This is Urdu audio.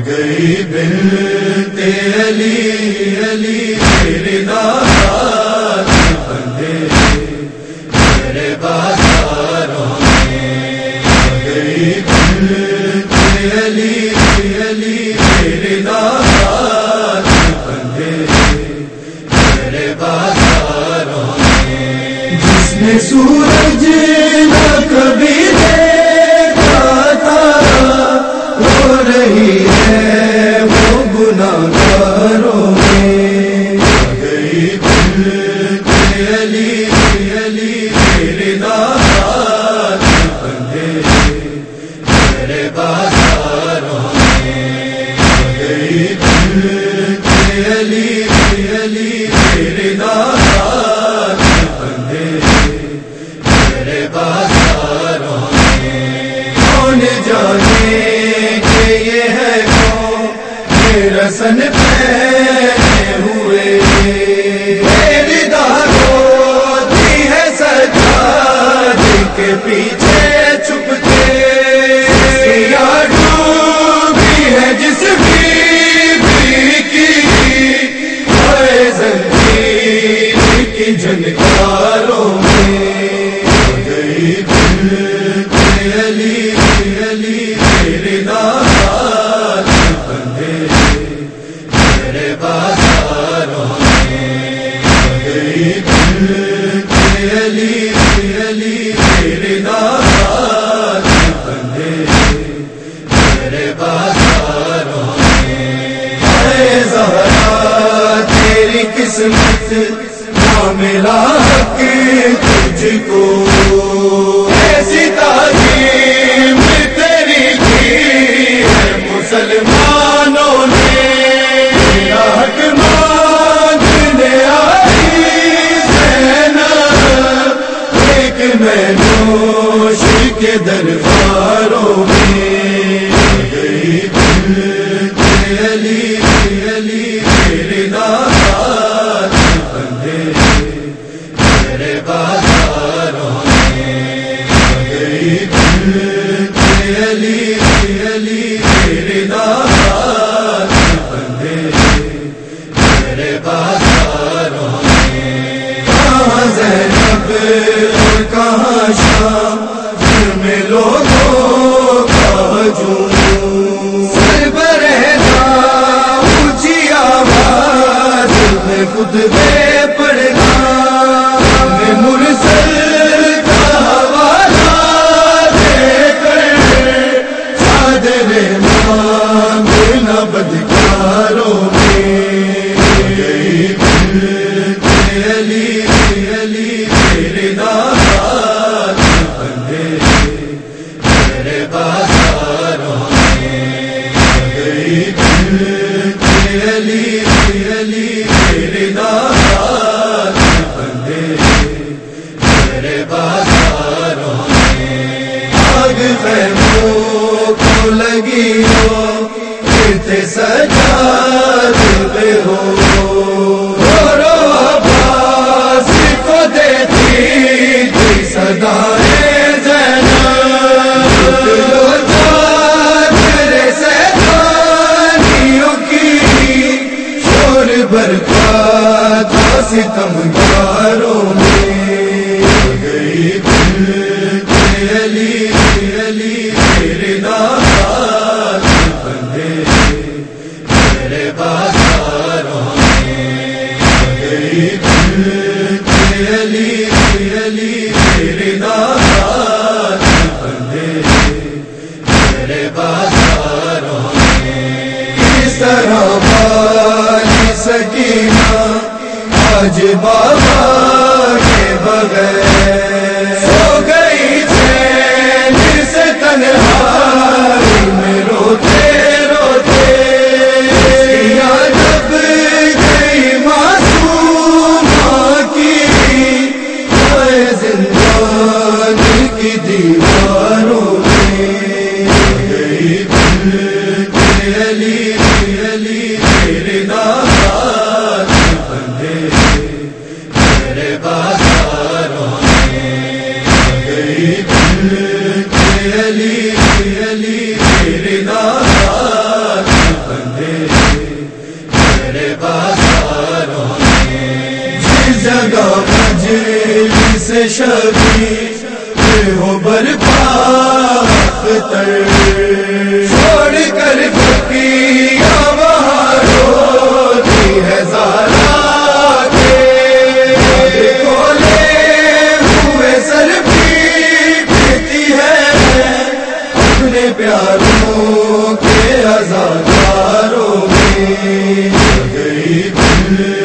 گئی بنت علی علی میرے نام بندے میرے بازاروں میں گئی بنت علی علی میرے بندے میرے بازاروں میں۔ جس نے سورج نہ کبھی رہی ہے وہ گناہگاروں میں۔ گئی بنت علی علی میرے نام بندے میرے بازاروں میں گئی بنت علی علی میرے نام بندے میرے بازاروں میں کون جانے رسن سن ہوئے۔ میری بازاروں میں علی علی نام بندے بازاروں میں زہرا تیری قسمت ملا حق تجھ کو۔ درباروں میں گئی بنت علی علی میرے نام بندے میرے بازاروں میں گئی بنت علی علی میرے نام کا میں آگ خیموں کو لگی ہو۔ کتنے ہو کو دیتی تھی برکات ستم گاروں میرے بازاروں میں گئی علی علی میرے بندے میرے بازاروں میں۔ اس طرح سکینہ آج بابا کے بغیر سے شبیر ہو برپا چھوڑ کر بکی وہاں ہے زارا کے۔ کھولے ہوئے سر بھی پیتی ہے اپنے پیاروں کے ہزاروں میں۔ گئی دل